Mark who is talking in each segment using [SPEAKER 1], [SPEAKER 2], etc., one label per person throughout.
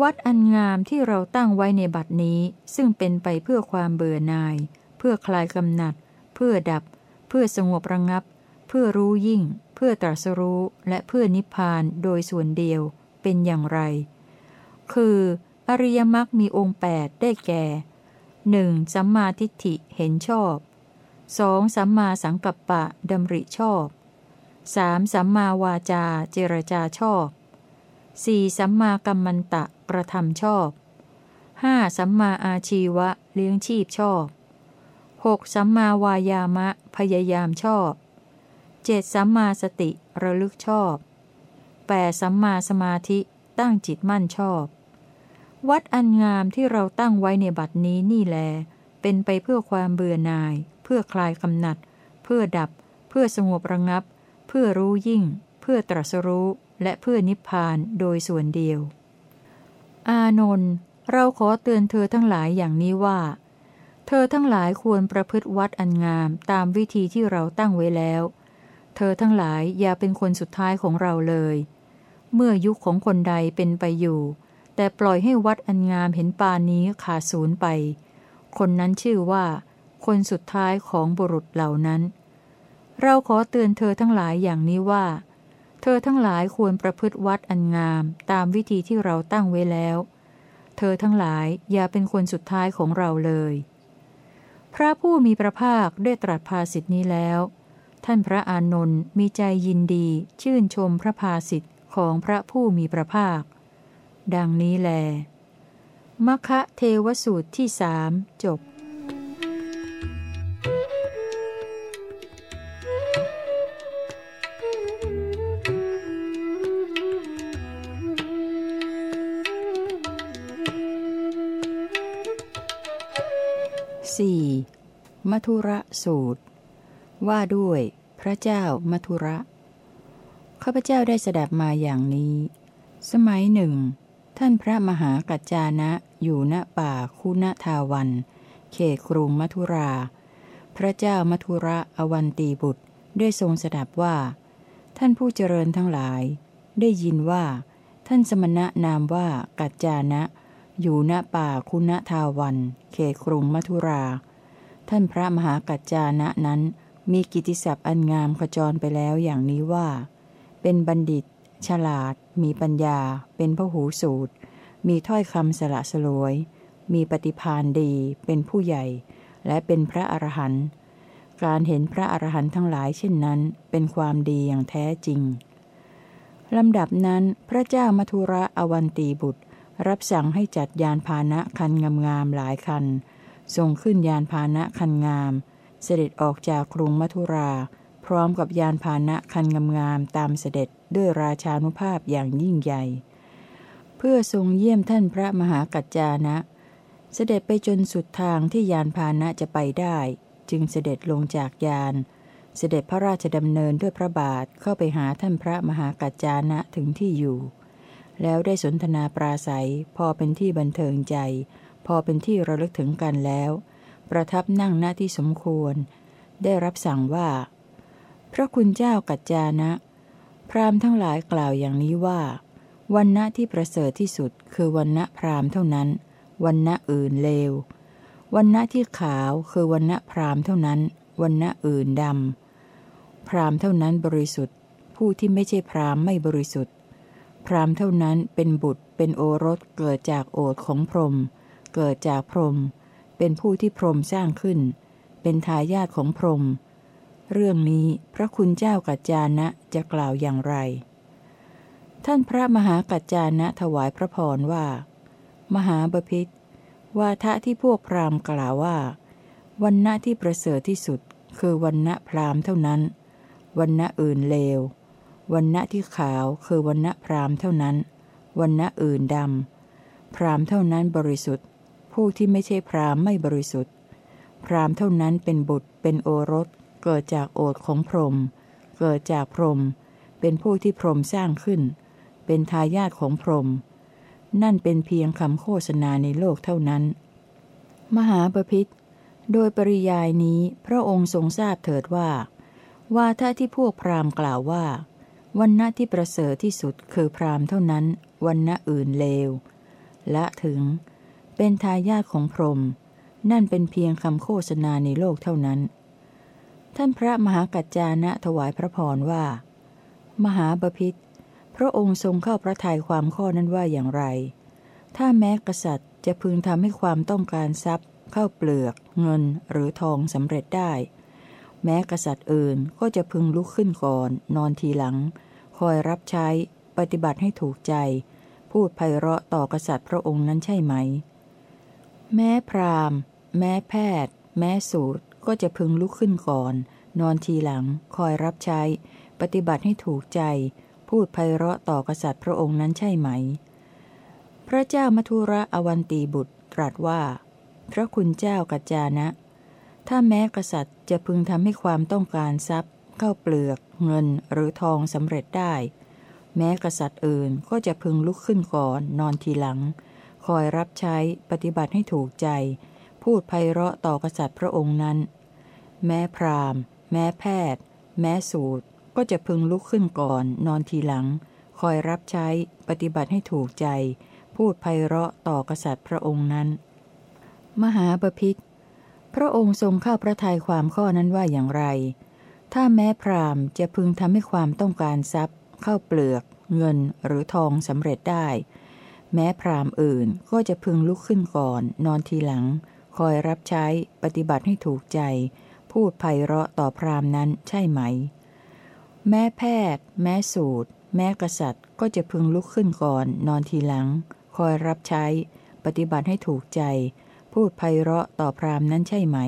[SPEAKER 1] วัดอันงามที่เราตั้งไว้ในบัดนี้ ซึ่งเป็นไปเพื่อความเบื่อหน่าย เพื่อคลายกำหนัด เพื่อดับ เพื่อสงบระงับ เพื่อรู้ยิ่ง เพื่อตรัสรู้และเพื่อนิพพานโดยส่วนเดียวเป็นอย่างไร คือ อริยมรรคมีองค์ 8 ได้แก่ 1. สัมมาทิฏฐิเห็นชอบ 2. สัมมาสังกัปปะดำริชอบ 3. สัมมาวาจาเจรจาชอบ 4. สัมมากัมมันตะกระทำชอบ 5. สัมมาอาชีวะเลี้ยงชีพชอบ 6. สัมมาวายามะพยายามชอบ 7. สัมมาสติระลึกชอบ 8. สัมมาสมาธิตั้งจิตมั่นชอบ วัดอันงามที่เราตั้งไว้ในบัดนี้นี่แล เป็นไปเพื่อความเบื่อหน่าย เพื่อคลายกำหนัด เพื่อดับ เพื่อสงบระงับ เพื่อรู้ยิ่ง เพื่อตรัสรู้ และเพื่อนิพพานโดยส่วนเดียว อานนท์เราขอเตือนเธอทั้งหลายอย่างนี้ว่า เธอทั้งหลายควรประพฤติวัดอันงามตามวิธีที่เราตั้งไว้แล้ว เธอทั้งหลายอย่าเป็นคนสุดท้ายของเราเลย เมื่อยุคของคนใดเป็นไปอยู่ แต่ปล่อยให้วัดอันงามเห็นปานนี้ขาดศูนย์ไป คนนั้นชื่อว่า คนสุดท้ายของบุรุษเหล่านั้น เราขอเตือนเธอทั้งหลายอย่างนี้ว่าเเธอทั้งหลายควรประพฤติวัดอันงามตามวิธีที่เราตั้งไว้แล้ว เธอทั้งหลายอย่าเป็นคนสุดท้ายของเราเลย พระผู้มีพระภาคได้ตรัสภาสิทธินี้แล้ว ท่านพระอานนท์มีใจยินดี ชื่นชมพระภาสิทธิของพระผู้มีพระภาค ดังนี้แล มคะเทวสูตรที่สามจบ มัทุระสูตร ว่าด้วยพระเจ้ามัทุระข้าพเจ้าได้สดับมาอย่างนี้ สมัยหนึ่ง ท่านพระมหากัจจานะ อยู่ณป่าคุณทาวัน เขตกรุงมัทุรา พระเจ้ามัทุระอวันตีบุตรได้ทรงสดับว่า ท่านผู้เจริญทั้งหลาย ได้ยินว่า ท่านสมณะนามว่ากัจจานะ อยู่ณป่าคุณทาวัน เขตกรุงมัทุรา ท่านพระมหากัจจานะนั้น มีกิติศัพท์อันงามขจรไปแล้วอย่างนี้ว่า เป็นบัณฑิต ฉลาด มีปัญญา เป็นพหูสูตร มีถ้อยคำสละสลวย มีปฏิพานดี เป็นผู้ใหญ่ และเป็นพระอรหันต์การเห็นพระอรหันต์ทั้งหลายเช่นนั้น เป็นความดีอย่างแท้จริงลำดับนั้นพระเจ้ามัทุระอวันตีบุตร รับสั่งให้จัดยานพาหนะคันงามๆหลายคัน ส่งขึ้นยานพาหนะคันงาม เสด็จออกจากกรุงมัทุรา พร้อมกับยานพาหนะคันงามๆตามเสด็จด้วยราชานุภาพอย่างยิ่งใหญ่ เพื่อทรงเยี่ยมท่านพระมหากัจจานะ เสด็จไปจนสุดทางที่ยานพาหนะจะไปได้ จึงเสด็จลงจากยาน เสด็จพระราชดำเนินด้วยพระบาทเข้าไปหาท่านพระมหากัจจานะถึงที่อยู่ แล้วได้สนทนาปราศัยพอเป็นที่บันเทิงใจ พอเป็นที่ระลึกถึงกันแล้ว ประทับนั่งหน้าที่สมควร ได้รับสั่งว่า พระคุณเจ้ากัจจานะ พราหมณ์ทั้งหลายกล่าวอย่างนี้ว่าวันณะที่ประเสริฐที่สุดคือวันณะพราหมณ์เท่านั้นวันณะอื่นเลววันณะที่ขาวคือวันณะพราหมณ์เท่านั้นวันณะอื่นดำพราหมณ์เท่านั้นบริสุทธิ์ ผู้ที่ไม่ใช่พราหมณ์ไม่บริสุทธิ์ พราหม์เท่านั้นเป็นบุตรเป็นโอรสเกิดจากโอทของพรหม เกิดจากพรหมเป็นผู้ที่พรหมสร้างขึ้น เป็นทายาทของพรหมเรื่องนี้พระคุณเจ้ากัจจานะจะกล่าวอย่างไร ท่านพระมหากัจจานะถวายพระพรว่า มหาบพิษวาทะที่พวกพราหมณ์กล่าวว่า วันณะที่ประเสริฐที่สุด คือวันณะพราหมณ์เท่านั้น วันณะอื่นเลว วันณะที่ขาวคือวันณะพรามเท่านั้น วันณะอื่นดำพรามเท่านั้นบริสุทธิ์ ผู้ที่ไม่ใช่พรามไม่บริสุทธิ์ พรามเท่านั้นเป็นบุตร เป็นโอรส เกิดจากโอทของพรหมเกิดจากพรหมเป็นผู้ที่พรหมสร้างขึ้น เป็นทายาทของพรหมนั่นเป็นเพียงคำโฆษณาในโลกเท่านั้น มหาปพิธโดยปริยายนี้พระองค์ทรงทราบเถิดว่า ว่าถ้าที่พวกพราหมณ์กล่าวว่า วันณะที่ประเสริฐที่สุดคือพรามเท่านั้น วันณะอื่นเลว และถึง เป็นทายาทของพรหมนั่นเป็นเพียงคำโฆษณาในโลกเท่านั้น ท่านพระมหากัจจานะถวายพระพรว่า มหาบพิษพระองค์ทรงเข้าพระทัยความข้อนั้นว่าอย่างไร ถ้าแม้กษัตริย์จะพึงทำให้ความต้องการทรัพย์ เข้าเปลือก เงินหรือทองสำเร็จได้ แม้กษัตริย์อื่นก็จะพึงลุกขึ้นก่อน นอนทีหลัง คอยรับใช้ ปฏิบัติให้ถูกใจ พูดไพเราะต่อกษัตริย์พระองค์นั้นใช่ไหม แม้พราหมณ์ แม้แพทย์ แม้สูตรก็จะพึงลุกขึ้นก่อน นอนทีหลัง คอยรับใช้ ปฏิบัติให้ถูกใจ พูดไพเราะต่อกษัตริย์พระองค์นั้นใช่ไหม พระเจ้ามัทุระอวันตีบุตรตรัสว่า พระคุณเจ้ากัจจานะ ถ้าแม้กษัตริย์จะพึงทำให้ความต้องการทรัพย์เข้าเปลือก เงินหรือทองสำเร็จได้ แม้กษัตริย์อื่นก็จะพึงลุกขึ้นก่อน นอนทีหลัง คอยรับใช้ปฏิบัติให้ถูกใจ พูดไพเราะต่อกษัตริย์พระองค์นั้น แม้พราหมณ์ แม้แพทย์ แม้สูตรก็จะพึงลุกขึ้นก่อนนอนทีหลัง คอยรับใช้ปฏิบัติให้ถูกใจ พูดไพเราะต่อกษัตริย์พระองค์นั้น มหาบพิษพระองค์ทรงเข้าพระทัยความข้อนั้นว่าอย่างไร ถ้าแม้พราหมณ์จะพึงทำให้ความต้องการทรัพย์ เข้าเปลือก เงินหรือทองสำเร็จได้ แม้พราหมณ์อื่นก็จะพึงลุกขึ้นก่อน นอนทีหลัง คอยรับใช้ปฏิบัติให้ถูกใจ พูดไพเราะต่อพราหมณ์นั้นใช่ไหม แม้แพทย์ แม้สูตร แม้กษัตริย์ ก็จะพึงลุกขึ้นก่อน นอนทีหลัง คอยรับใช้ ปฏิบัติให้ถูกใจ พูดไพเราะต่อพราหมณ์นั้นใช่ไหม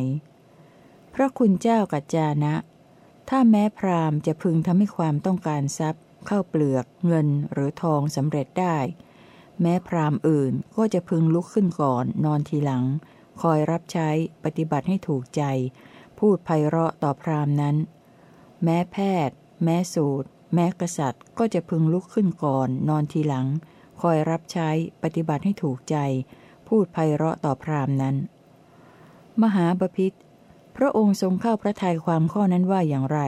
[SPEAKER 1] พระคุณเจ้ากัจจานะ ถ้าแม้พราหมณ์จะพึงทำให้ความต้องการทรัพย์ เข้าเปลือก เงินหรือทองสำเร็จได้ แม้พราหมณ์อื่นก็จะพึงลุกขึ้นก่อน นอนทีหลัง คอยรับใช้ปฏิบัติให้ถูกใจ พูดไพเราะต่อพราหมณ์นั้น แม้แพทย์ แม้สูตร แม้กษัตริย์ก็จะพึงลุกขึ้นก่อน นอนทีหลัง คอยรับใช้ปฏิบัติให้ถูกใจ พูดไพเราะต่อพราหมณ์นั้น มหาบพิษพระองค์ทรงเข้าพระทัยความข้อนั้นว่าอย่างไร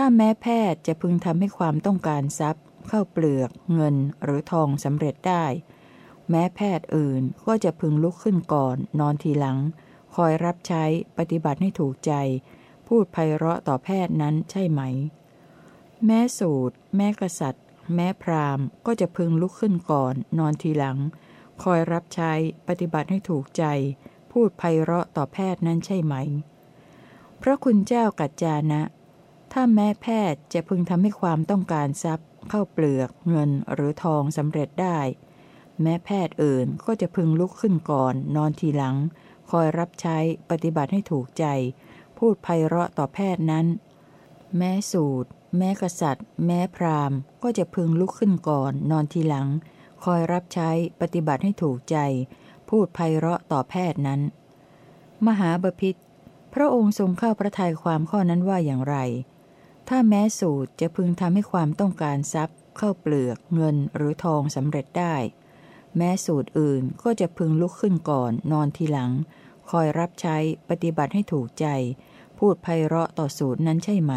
[SPEAKER 1] ถ้าแม้แพทย์จะพึงทำให้ความต้องการทรัพย์ เข้าเปลือก เงินหรือทองสำเร็จได้ แม้แพทย์อื่นก็จะพึงลุกขึ้นก่อน นอนทีหลัง คอยรับใช้ปฏิบัติให้ถูกใจ พูดไพเราะต่อแพทย์นั้นใช่ไหม แม้สูตร แม้กษัตริย์ แม้พราหมณ์ ก็จะพึงลุกขึ้นก่อน นอนทีหลัง คอยรับใช้ปฏิบัติให้ถูกใจ พูดไพเราะต่อแพทย์นั้นใช่ไหม พระคุณเจ้ากัจจานะ ถ้าแม้แพทย์จะพึงทำให้ความต้องการทรัพย์ เข้าเปลือกเงินหรือทองสำเร็จได้ แม้แพทย์อื่นก็จะพึงลุกขึ้นก่อน นอนทีหลัง คอยรับใช้ปฏิบัติให้ถูกใจ พูดไพเราะต่อแพทย์นั้น แม้สูตร แม้กษัตริย์ แม้พราหมณ์ก็จะพึงลุกขึ้นก่อน นอนทีหลัง คอยรับใช้ปฏิบัติให้ถูกใจ พูดไพเราะต่อแพทย์นั้น มหาบพิษพระองค์ทรงเข้าพระทัยความข้อนั้นว่าอย่างไร ถ้าแม้สูตรจะพึงทำให้ความต้องการทรัพย์ เข้าเปลือก เงินหรือทองสำเร็จได้ แม้สูตรอื่นก็จะพึงลุกขึ้นก่อน นอนทีหลัง คอยรับใช้ปฏิบัติให้ถูกใจ พูดไพเราะต่อสูตรนั้นใช่ไหม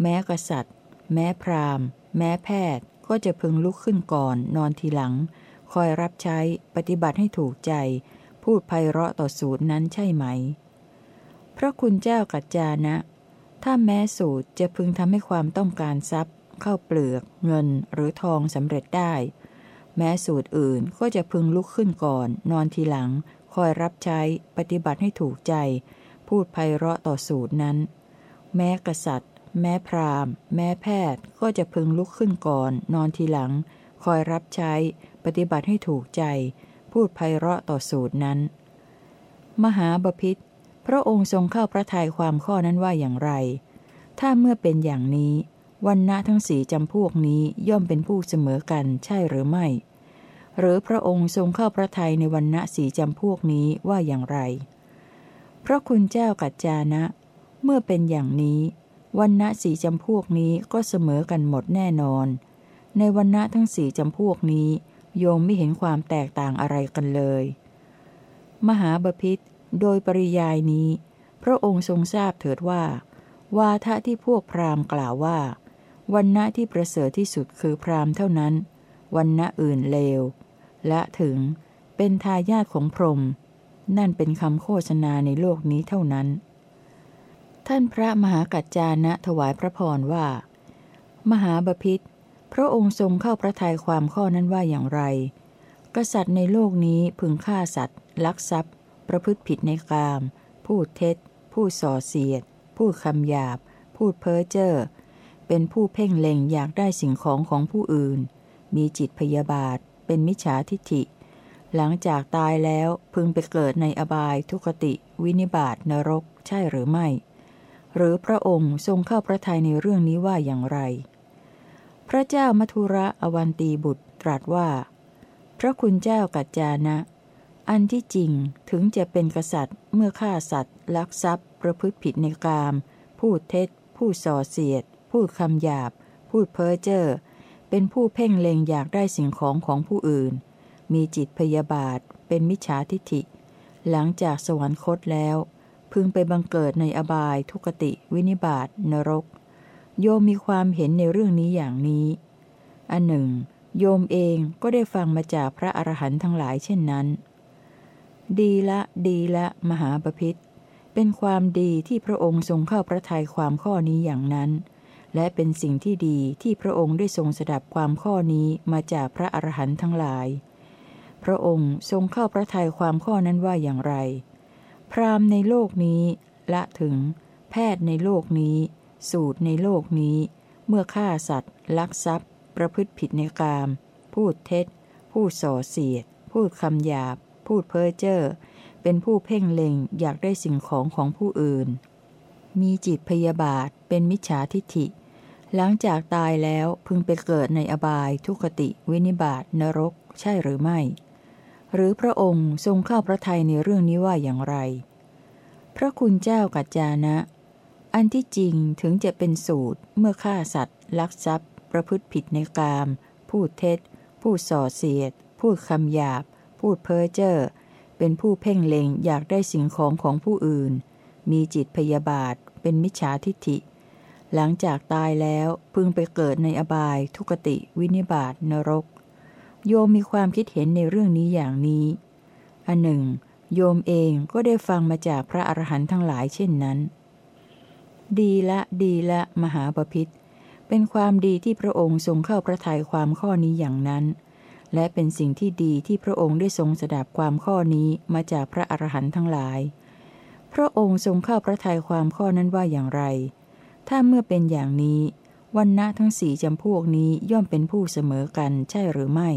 [SPEAKER 1] แม้กษัตริย์ แม้พราหมณ์ แม้แพทย์ก็จะพึงลุกขึ้นก่อน นอนทีหลัง คอยรับใช้ปฏิบัติให้ถูกใจ พูดไพเราะต่อสูตรนั้นใช่ไหม พระคุณเจ้ากัจจานะ ถ้าแม้สูตรจะพึงทำให้ความต้องการทรัพย์ เข้าเปลือก เงินหรือทองสำเร็จได้ แม้สูตรอื่นก็จะพึงลุกขึ้นก่อน นอนทีหลัง คอยรับใช้ปฏิบัติให้ถูกใจ พูดไพเราะต่อสูตรนั้น แม้กษัตริย์ แม้พราหมณ์ แม้แพทย์ก็จะพึงลุกขึ้นก่อน นอนทีหลัง คอยรับใช้ ปฏิบัติให้ถูกใจ พูดไพเราะต่อสูตรนั้น มหาบพิษ พระองค์ทรงเข้าพระทัยความข้อนั้นว่าอย่างไร ถ้าเมื่อเป็นอย่างนี้ วันณะทั้งสีจำพวกนี้ย่อมเป็นผู้เสมอกันใช่หรือไม่ หรือพระองค์ทรงเข้าพระทัยในวันณะสีจำพวกนี้ว่าอย่างไร พระคุณเจ้ากัจจานะ เมื่อเป็นอย่างนี้วันณะสีจำพวกนี้ก็เสมอกันหมดแน่นอน ในวันณะทั้งสีจำพวกนี้ โยมไม่เห็นความแตกต่างอะไรกันเลย มหาบพิษ โดยปริยายนี้ พระองค์ทรงทราบเถิดว่า วาทะที่พวกพราหมณ์กล่าวว่า วันณะที่ประเสริฐที่สุดคือพราหมณ์เท่านั้น วันณะอื่นเลว และถึงเป็นทายาทของพรหมนั่นเป็นคำโฆษณาในโลกนี้เท่านั้น ท่านพระมหากัจจานะถวายพระพรว่า มหาบพิษพระองค์ทรงเข้าพระทัยความข้อนั้นว่าอย่างไร กษัตริย์ในโลกนี้พึงฆ่าสัตว์ ลักทรัพย์ ประพฤติผิดในกาม พูดเท็จพูดส่อเสียด พูดคำหยาบ พูดเพ้อเจ้อ เป็นผู้เพ่งเล็งอยากได้สิ่งของของผู้อื่น มีจิตพยาบาท เป็นมิจฉาทิฐิ หลังจากตายแล้วพึงไปเกิดในอบายทุกติ วินิบาตนรก ใช่หรือไม่ หรือพระองค์ทรงเข้าพระทัยในเรื่องนี้ว่าอย่างไร พระเจ้ามัทุระอวันตีบุตรตรัสว่า พระคุณเจ้ากัจจานะ อันที่จริงถึงจะเป็นกษัตริย์เมื่อฆ่าสัตว์ ลักทรัพย์ ประพฤติผิดในกาม พูดเท็จพูดส่อเสียด พูดคำหยาบ พูดเพ้อเจ้อเป็นผู้เพ่งเล็งอยากได้สิ่งของของผู้อื่น มีจิตพยาบาท เป็นมิจฉาทิฐิ หลังจากสวรรคตแล้ว พึงไปบังเกิดในอบายทุกติ วินิบาตนรก โยมมีความเห็นในเรื่องนี้อย่างนี้ อันหนึ่ง โยมเองก็ได้ฟังมาจากพระอรหันต์ทั้งหลายเช่นนั้น ดีละดีละมหาปพิธเป็นความดีที่พระองค์ทรงเข้าพระทัยความข้อนี้อย่างนั้น และเป็นสิ่งที่ดีที่พระองค์ได้ทรงสดับความข้อนี้มาจากพระอรหันต์ทั้งหลาย พระองค์ทรงเข้าพระทัยความข้อนั้นว่าอย่างไร พรามในโลกนี้ละถึง แพทย์ในโลกนี้ สูตรในโลกนี้ เมื่อฆ่าสัตว์ ลักทรัพย์ ประพฤติผิดในกาม พูดเท็จ พูดส่อเสียด พูดคำหยาบ พูดเพ้อเจ้อ เป็นผู้เพ่งเล็งอยากได้สิ่งของของผู้อื่น มีจิตพยาบาท เป็นมิจฉาทิฐิ หลังจากตายแล้วพึงไปเกิดในอบาย ทุกติ วินิบาตนรก ใช่หรือไม่ หรือพระองค์ทรงเข้าพระทัยในเรื่องนี้ว่าอย่างไร พระคุณเจ้ากัจจานะ อันที่จริงถึงจะเป็นสูตรเมื่อฆ่าสัตว์ ลักทรัพย์ ประพฤติผิดในกาม พูดเท็จพูดส่อเสียด พูดคำหยาบ พูดเพ้อเจ้อเป็นผู้เพ่งเล็งอยากได้สิ่งของของผู้อื่น มีจิตพยาบาท เป็นมิจฉาทิฐิ หลังจากตายแล้วพึงไปเกิดในอบาย ทุกติ วินิบาตนรก โยมมีความคิดเห็นในเรื่องนี้อย่างนี้ อันหนึ่ง โยมเองก็ได้ฟังมาจากพระอรหันต์ทั้งหลายเช่นนั้น ดีละดีละมหาปพิธเป็นความดีที่พระองค์ทรงเข้าประทัยความข้อนี้อย่างนั้น และเป็นสิ่งที่ดีที่พระองค์ได้ทรงสดับความข้อนี้มาจากพระอรหันต์ทั้งหลาย พระองค์ทรงเข้าประทัยความข้อนั้นว่าอย่างไร ถ้าเมื่อเป็นอย่างนี้วันณะทั้งสี่จำพวกนี้ย่อมเป็นผู้เสมอกันใช่หรือไม่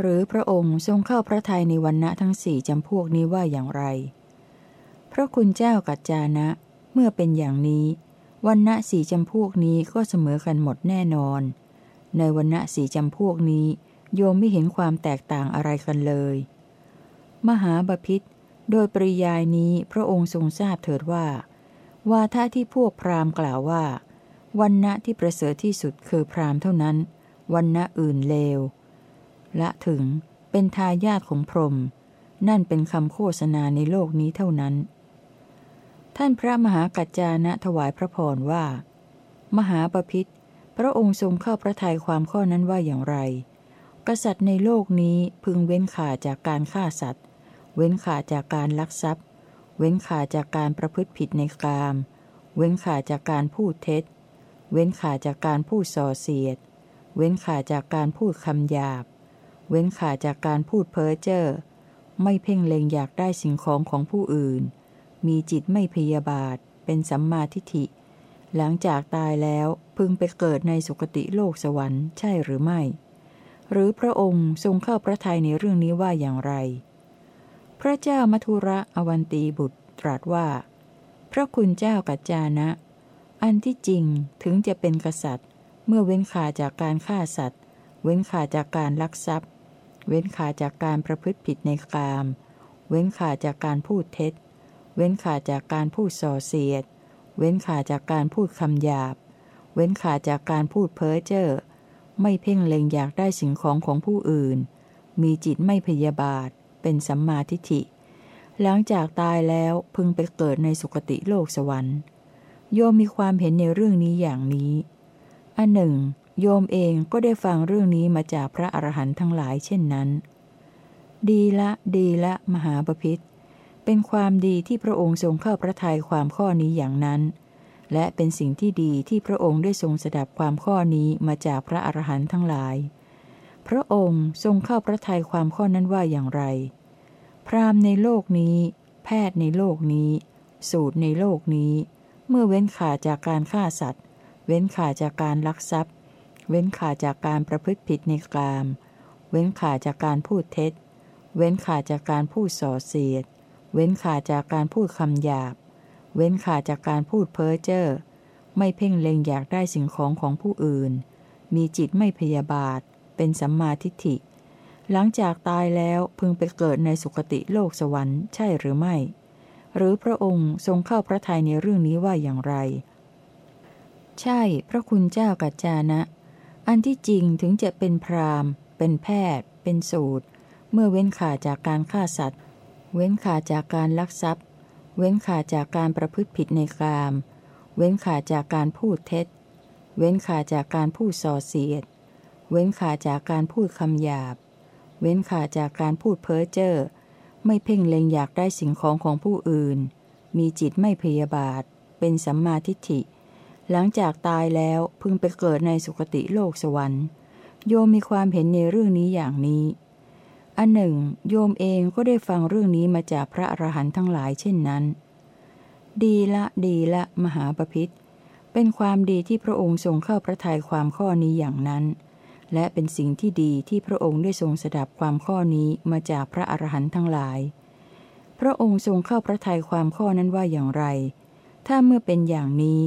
[SPEAKER 1] หรือพระองค์ทรงเข้าพระทัยในวันณะทั้งสี่จำพวกนี้ว่าอย่างไร พระคุณเจ้ากัจจานะ เมื่อเป็นอย่างนี้วันณะสี่จำพวกนี้ก็เสมอกันหมดแน่นอน ในวันณะสี่จำพวกนี้ โยมไม่เห็นความแตกต่างอะไรกันเลย มหาบพิษโดยปริยายนี้พระองค์ทรงทราบเถิดว่า วาทะที่พวกพราหมณ์กล่าวว่า วันณะที่ประเสริฐที่สุดคือพราหมณ์เท่านั้น วันณะอื่นเลว ละถึงเป็นทายาทของพรหมนั่นเป็นคำโฆษณาในโลกนี้เท่านั้น ท่านพระมหากัจจานะถวายพระพรว่า มหาปพิธพระองค์ทรงเข้าพระทัยความข้อนั้นว่าอย่างไร กษัตริย์ในโลกนี้พึงเว้นขาจากการฆ่าสัตว์ เว้นขาจากการลักทรัพย์ เว้นขาจากการประพฤติผิดในกาม เว้นขาจากการพูดเท็จ เว้นขาจากการพูดส่อเสียด เว้นขาจากการพูดคำหยาบ เว้นขาจากการพูดเพ้อเจ้อ ไม่เพ่งเล็งอยากได้สิ่งของของผู้อื่น มีจิตไม่พยาบาท เป็นสัมมาทิฏฐิ หลังจากตายแล้วพึงไปเกิดในสุคติโลกสวรรค์ใช่หรือไม่ หรือพระองค์ทรงเข้าพระทัยในเรื่องนี้ว่าอย่างไร พระเจ้ามัทุระอวันตีบุตรตรัสว่า พระคุณเจ้ากัจจานะ อันที่จริงถึงจะเป็นกษัตริย์ เมื่อเว้นขาจากการฆ่าสัตว์ เว้นขาจากการลักทรัพย์ เว้นขาจากการประพฤติผิดในกาม เว้นขาจากการพูดเท็จ เว้นขาดจากการพูดส่อเสียด เว้นขาดจากการพูดคำหยาบ เว้นขาดจากการพูดเพ้อเจ้อ ไม่เพ่งเล็งอยากได้สิ่งของของผู้อื่น มีจิตไม่พยาบาท เป็นสัมมาทิฏฐิ หลังจากตายแล้วพึงไปเกิดในสุคติโลกสวรรค์ โยมมีความเห็นในเรื่องนี้อย่างนี้ อันหนึ่ง โยมเองก็ได้ฟังเรื่องนี้มาจากพระอรหันต์ทั้งหลายเช่นนั้น ดีละดีละมหาปพิธเป็นความดีที่พระองค์ทรงเข้าพระทัยความข้อนี้อย่างนั้น และเป็นสิ่งที่ดีที่พระองค์ได้ทรงสดับความข้อนี้มาจากพระอรหันต์ทั้งหลาย พระองค์ทรงเข้าพระทัยความข้อนั้นว่าอย่างไร พรามในโลกนี้ แพทย์ในโลกนี้ สูตรในโลกนี้ เมื่อเว้นขาจากการฆ่าสัตว์ เว้นขาจากการลักทรัพย์ เว้นขาจากการประพฤติผิดในกาม เว้นขาจากการพูดเท็จ เว้นขาจากการพูดส่อเสียด เว้นขาจากการพูดคำหยาบ เว้นขาดจากการพูดเพ้อเจ้อ ไม่เพ่งเล็งอยากได้สิ่งของของผู้อื่น มีจิตไม่พยาบาท เป็นสัมมาทิฏฐิ หลังจากตายแล้วพึงไปเกิดในสุคติโลกสวรรค์ใช่หรือไม่ หรือพระองค์ทรงเข้าพระทัยในเรื่องนี้ว่าอย่างไร ใช่พระคุณเจ้ากัจจานะ อันที่จริงถึงจะเป็นพรามเป็นแพทย์ เป็นสูตร เมื่อเว้นขาดจากการฆ่าสัตว์ เว้นขาดจากการลักทรัพย์ เว้นขาดจากการประพฤติผิดในกาม เว้นขาดจากการพูดเท็จ เว้นขาดจากการพูดส่อเสียด เว้นขาดจากการพูดคำหยาบ เว้นขาดจากการพูดเพ้อเจ้อ ไม่เพ่งเล็งอยากได้สิ่งของของผู้อื่น มีจิตไม่พยาบาท เป็นสัมมาทิฏฐิ หลังจากตายแล้วพึงไปเกิดในสุคติโลกสวรรค์ โยมมีความเห็นในเรื่องนี้อย่างนี้ อันหนึ่ง โยมเองก็ได้ฟังเรื่องนี้มาจากพระอรหันต์ทั้งหลายเช่นนั้น ดีละดีละมหาปพิธเป็นความดีที่พระองค์ทรงเข้าพระทัยความข้อนี้อย่างนั้น และเป็นสิ่งที่ดีที่พระองค์ได้ทรงสดับความข้อนี้มาจากพระอรหันต์ทั้งหลาย พระองค์ทรงเข้าพระทัยความข้อนั้นว่าอย่างไร ถ้าเมื่อเป็นอย่างนี้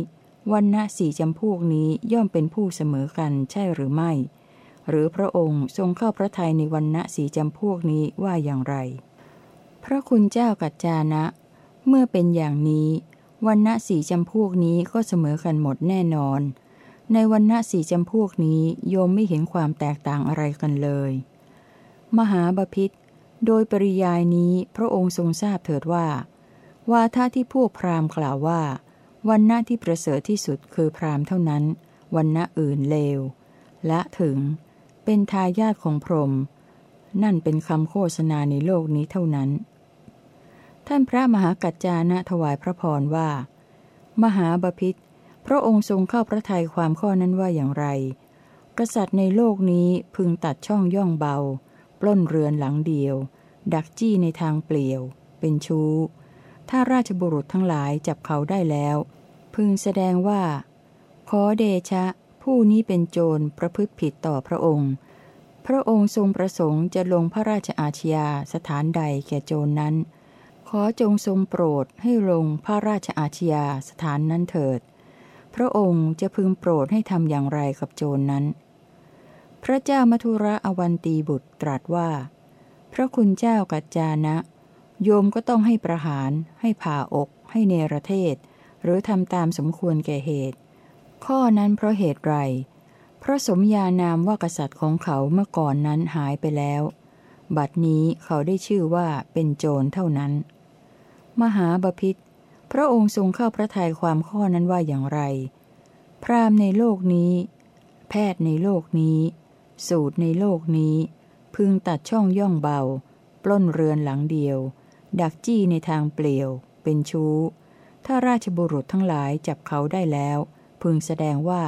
[SPEAKER 1] วันณะสี่จำพวกนี้ย่อมเป็นผู้เสมอกันใช่หรือไม่ หรือพระองค์ทรงเข้าพระทัยในวันณะสีจำพวกนี้ว่าอย่างไร พระคุณเจ้ากัจจานะ เมื่อเป็นอย่างนี้ วันณะสีจำพวกนี้ก็เสมอกันหมดแน่นอน ในวันณะสีจำพวกนี้โยมไม่เห็นความแตกต่างอะไรกันเลย มหาบาพิษโดยปริยายนี้พระองค์ทรงทราบเถิดว่าว่าท่าที่พวกพราหมณ์กล่าวว่า วันณะที่ประเสริฐที่สุดคือพราหมณ์เท่านั้น วันณะอื่นเลวและถึง เป็นทายาทของพรหมนั่นเป็นคำโฆษณาในโลกนี้เท่านั้น ท่านพระมหากัจจานะถวายพระพรว่า มหาบพิษพระองค์ทรงเข้าพระทัยความข้อนั้นว่าอย่างไร กษัตริย์ในโลกนี้พึงตัดช่องย่องเบา ปล้นเรือนหลังเดียว ดักจี้ในทางเปลี่ยว เป็นชู้ ถ้าราชบุรุษทั้งหลายจับเขาได้แล้ว พึงแสดงว่า ขอเดชะ ผู้นี้เป็นโจรประพฤติผิดต่อพระองค์ พระองค์ทรงประสงค์จะลงพระราชอาชญาสถานใดแก่โจรนนั้น ขอจงทรงโปรดให้ลงพระราชอาชญาสถานนั้นเถิด พระองค์จะพึงโปรดให้ทำอย่างไรกับโจรนนั้น พระเจ้ามัทุระอวันตีบุตรตรัสว่า พระคุณเจ้ากัจจานะ โยมก็ต้องให้ประหาร ให้ผ่าอก ให้เนรเทศ หรือทำตามสมควรแก่เหตุ ข้อนั้นเพราะเหตุไรเพราะสมญานามว่ากษัตริย์ของเขาเมื่อก่อนนั้นหายไปแล้ว บัดนี้เขาได้ชื่อว่าเป็นโจรเท่านั้น มหาบพิษพระองค์ทรงเข้าพระทัยความข้อนั้นว่าอย่างไร พรามในโลกนี้ แพทย์ในโลกนี้ สูตรในโลกนี้ พึงตัดช่องย่องเบา ปล้นเรือนหลังเดียว ดักจี้ในทางเปลี่ยว เป็นชู้ ถ้าราชบุรุษทั้งหลายจับเขาได้แล้ว พึงแสดงว่า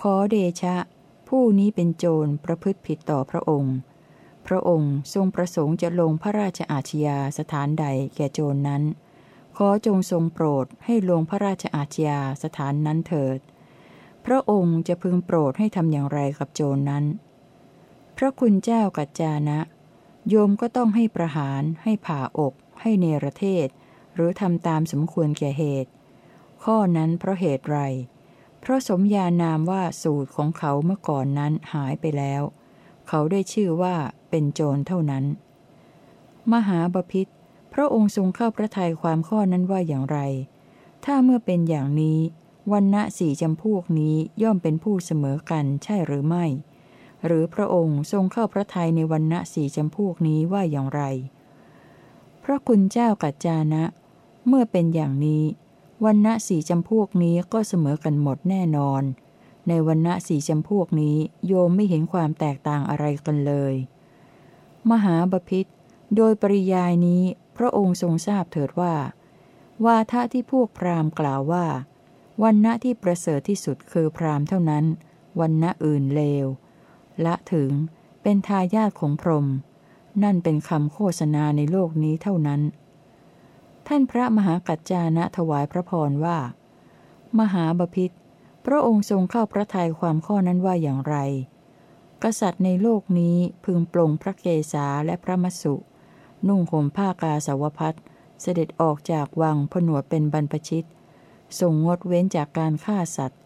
[SPEAKER 1] ขอเดชะ ผู้นี้เป็นโจรประพฤติผิดต่อพระองค์ พระองค์ทรงประสงค์จะลงพระราชอาชญาสถานใดแก่โจรนนั้น ขอจงทรงโปรดให้ลงพระราชอาชญาสถานนั้นเถิด พระองค์จะพึงโปรดให้ทำอย่างไรกับโจรนนั้น พระคุณเจ้ากัจจานะ โยมก็ต้องให้ประหาร ให้ผ่าอก ให้เนรเทศ หรือทำตามสมควรแก่เหตุข้อนั้นเพราะเหตุไร เพราะสมญานามว่าสูตรของเขาเมื่อก่อนนั้นหายไปแล้ว เขาได้ชื่อว่าเป็นโจรเท่านั้น มหาบพิษพระองค์ทรงเข้าพระทัยความข้อนั้นว่าอย่างไร ถ้าเมื่อเป็นอย่างนี้วันณะสี่จำพวกนี้ย่อมเป็นผู้เสมอกันใช่หรือไม่ หรือพระองค์ทรงเข้าพระทัยในวันณะสี่จำพวกนี้ว่าอย่างไร พระคุณเจ้ากัจจานะ เมื่อเป็นอย่างนี้ วันณะสี่จำพวกนี้ก็เสมอกันหมดแน่นอน ในวันณะสี่จำพวกนี้โยมไม่เห็นความแตกต่างอะไรกันเลย มหาบพิษโดยปริยายนี้พระองค์ทรงทราบเถิดว่า วาทะที่พวกพราหมณ์กล่าวว่า วันณะที่ประเสริฐที่สุดคือพราหมณ์เท่านั้น วันณะอื่นเลว ละถึงเป็นทายาทของพรหมนั่นเป็นคำโฆษณาในโลกนี้เท่านั้น ท่านพระมหากัจจานะถวายพระพรว่า มหาบพิษพระองค์ทรงเข้าพระทัยความข้อนั้นว่าอย่างไร กษัตริย์ในโลกนี้พึงปลงพระเกศาและพระมสุ นุ่งห่มผ้ากาสาวพัดเสด็จออกจากวังผนวดเป็นบรรพชิตทรงงดเว้นจากการฆ่าสัตว์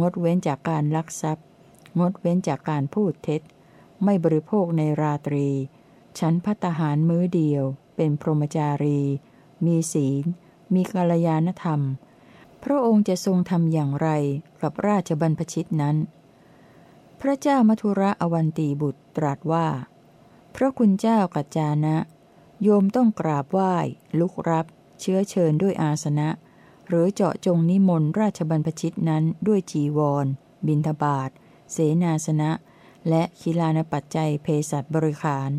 [SPEAKER 1] งดเว้นจากการลักทรัพย์ งดเว้นจากการพูดเท็จ ไม่บริโภคในราตรี ฉันพัตหารมื้อเดียว เป็นพรหมจารี มีศีล มีกัลยาณธรรม พระองค์จะทรงทำอย่างไรกับราชบรรพชิตนั้น พระเจ้ามัทุระอวันตีบุตรตรัสว่า พระคุณเจ้ากัจจานะ โยมต้องกราบไหว้ ลุกรับ เชื้อเชิญด้วยอาสนะ หรือเจาะจงนิมนต์ราชบรรพชิตนั้นด้วยจีวร บินทบาทเสนาสนะ และคิลานปัจจัยเพศัตบริขาร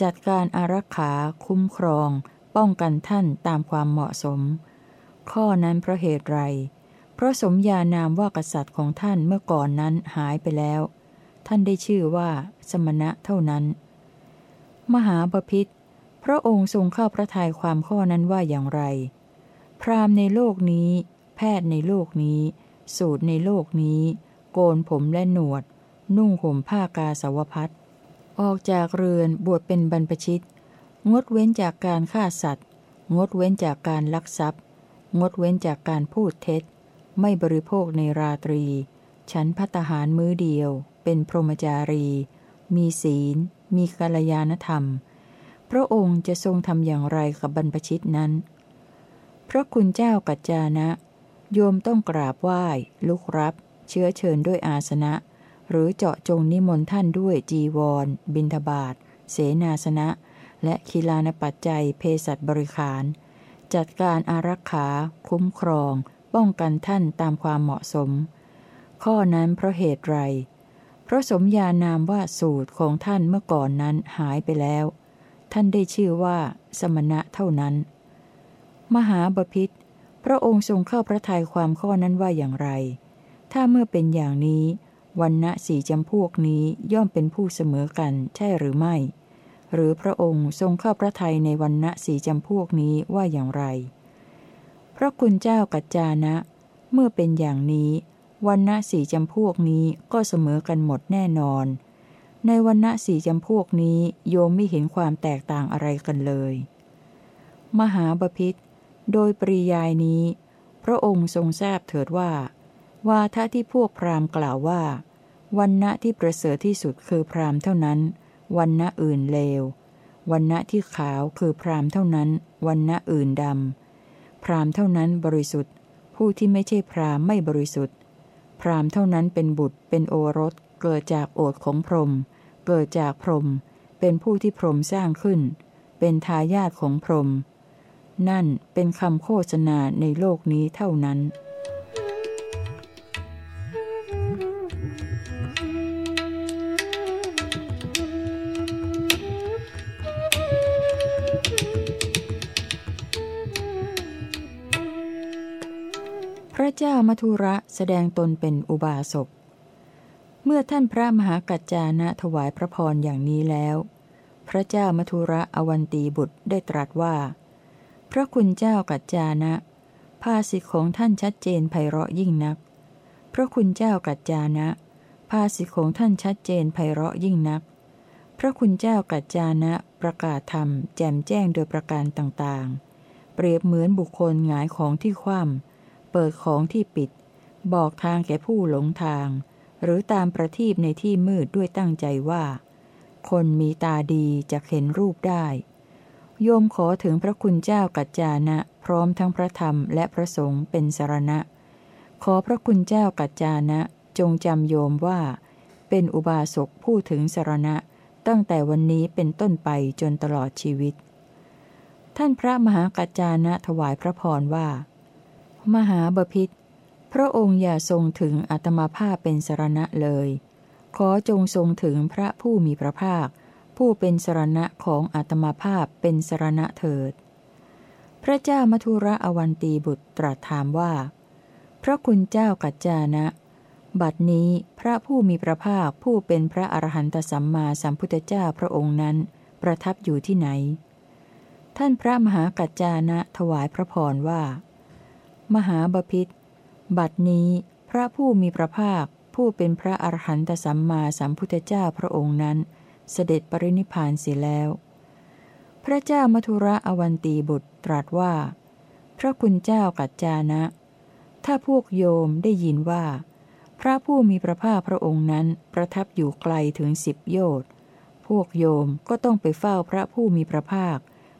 [SPEAKER 1] จัดการอารักขา คุ้มครอง ป้องกันท่านตามความเหมาะสม ข้อนั้นเพราะเหตุไร เพราะสมญานามว่ากษัตริย์ของท่านเมื่อก่อนนั้นหายไปแล้ว ท่านได้ชื่อว่า สมณะเท่านั้น มหาบพิษพระองค์ทรงเข้าพระทัยความข้อนั้นว่าอย่างไร พราหมณ์ในโลกนี้ แพทย์ในโลกนี้ สูตรในโลกนี้ โกนผมและหนวด นุ่งห่มผ้ากาสาวพัดออกจากเรือนบวชเป็นบรรพชิต งดเว้นจากการฆ่าสัตว์ งดเว้นจากการลักทรัพย์ งดเว้นจากการพูดเท็จ ไม่บริโภคในราตรี ฉันพัตหารมื้อเดียว เป็นพรหมจารี มีศีล มีกัลยาณธรรม พระองค์จะทรงทำอย่างไรกับบรรพชิตนั้น พระคุณเจ้ากัจจานะ โยมต้องกราบไหว้ ลุกรับ เชื้อเชิญด้วยอาสนะ หรือเจาะจงนิมนต์ท่านด้วยจีวร บินทบาทเสนาสนะ และคีลานปัจจัยเพศัตบริขาร จัดการอารักขา คุ้มครอง ป้องกันท่านตามความเหมาะสม ข้อนั้นเพราะเหตุไร เพราะสมญานามว่าสูตรของท่านเมื่อก่อนนั้นหายไปแล้ว ท่านได้ชื่อว่า สมณะเท่านั้น มหาบพิษพระองค์ทรงเข้าพระทัยความข้อนั้นว่าอย่างไร ถ้าเมื่อเป็นอย่างนี้วันณะสี่จำพวกนี้ย่อมเป็นผู้เสมอกันใช่หรือไม่ หรือพระองค์ทรงเข้าพระทัยในวันณะสี่จำพวกนี้ว่าอย่างไร พระคุณเจ้ากัจจานะ เมื่อเป็นอย่างนี้วันณะสี่จำพวกนี้ก็เสมอกันหมดแน่นอน ในวันณะสี่จำพวกนี้โยมไม่เห็นความแตกต่างอะไรกันเลย มหาบพิษโดยปริยายนี้ พระองค์ทรงทราบเถิดว่า วาทะที่พวกพราหมณ์กล่าวว่าวันณะที่ประเสริฐที่สุดคือพราหมณ์เท่านั้น วันณะอื่นเลว วันณะที่ขาวคือพรามเท่านั้น วันณะอื่นดำ พรามเท่านั้นบริสุทธิ์ ผู้ที่ไม่ใช่พรามไม่บริสุทธิ์ พรามเท่านั้นเป็นบุตร เป็นโอรส เกิดจากโอทของพรหม เกิดจากพรหม เป็นผู้ที่พรหมสร้างขึ้น เป็นทายาทของพรหม นั่นเป็นคำโฆษณาในโลกนี้เท่านั้น เจ้ามัทุระแสดงตนเป็นอุบาสก เมื่อท่านพระมหากัจจานะถวายพระพรอย่างนี้แล้ว พระเจ้ามัทุระอวันตีบุตรได้ตรัสว่า พระคุณเจ้ากัจจานะ ภาษิตของท่านชัดเจนไพเราะยิ่งนัก พระคุณเจ้ากัจจานะ ภาษิตของท่านชัดเจนไพเราะยิ่งนัก พระคุณเจ้ากัจจานะ ประกาศธรรมแจ่มแจ้งโดยประการต่างๆ เปรียบเหมือนบุคคลหงายของที่คว่ำ เปิดของที่ปิด บอกทางแก่ผู้หลงทาง หรือตามประทีปในที่มืดด้วยตั้งใจว่า คนมีตาดีจะเห็นรูปได้ โยมขอถึงพระคุณเจ้ากัจจานะ พร้อมทั้งพระธรรมและพระสงฆ์เป็นสารณะ ขอพระคุณเจ้ากัจจานะ จงจำโยมว่า เป็นอุบาสกผู้ถึงสารณะตั้งแต่วันนี้เป็นต้นไปจนตลอดชีวิต ท่านพระมหากัจจานะถวายพระพรว่า มหาบพิษพระองค์อย่าทรงถึงอัตมาภาพเป็นสรณะเลย ขอจงทรงถึงพระผู้มีพระภาค ผู้เป็นสรณะของอาตมาภาพเป็นสรณะเถิด พระเจ้ามัทุระอวันตีบุตรตรัสถามว่า พระคุณเจ้ากัจจานะ บัดนี้พระผู้มีพระภาคผู้เป็นพระอรหันตสัมมาสัมพุทธเจ้าพระองค์นั้น ประทับอยู่ที่ไหน ท่านพระมหากัจจานะถวายพระพรว่า มหาบพิษบัดนี้พระผู้มีพระภาคผู้เป็นพระอรหันตสัมมาสัมพุทธเจ้าพระองค์นั้น เสด็จปรินิพานเสียแล้ว พระเจ้ามัทุระอวันตีบุตรตรัสว่า พระคุณเจ้ากัจจานะ ถ้าพวกโยมได้ยินว่า พระผู้มีพระภาคพระองค์นั้นประทับอยู่ไกลถึงสิบโยชน์พวกโยมก็ต้องไปเฝ้าพระผู้มีพระภาค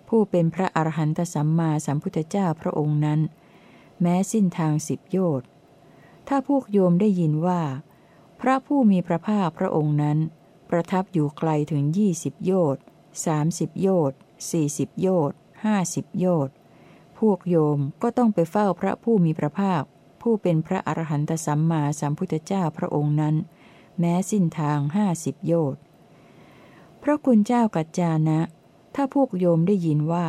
[SPEAKER 1] ผู้เป็นพระอรหันตสัมมาสัมพุทธเจ้าพระองค์นั้น แม้สิ้นทางสิบโยชน์ถ้าพวกโยมได้ยินว่า พระผู้มีพระภาคพระองค์นั้น ประทับอยู่ไกลถึงยี่สิบโยชน์สามสิบโยชน์สี่สิบโยชน์ห้าสิบโยชน์พวกโยมก็ต้องไปเฝ้าพระผู้มีพระภาค ผู้เป็นพระอรหันตสัมมาสัมพุทธเจ้าพระองค์นั้น แม้สิ้นทางห้าสิบโยชน์พระคุณเจ้ากัจจานะ ถ้าพวกโยมได้ยินว่า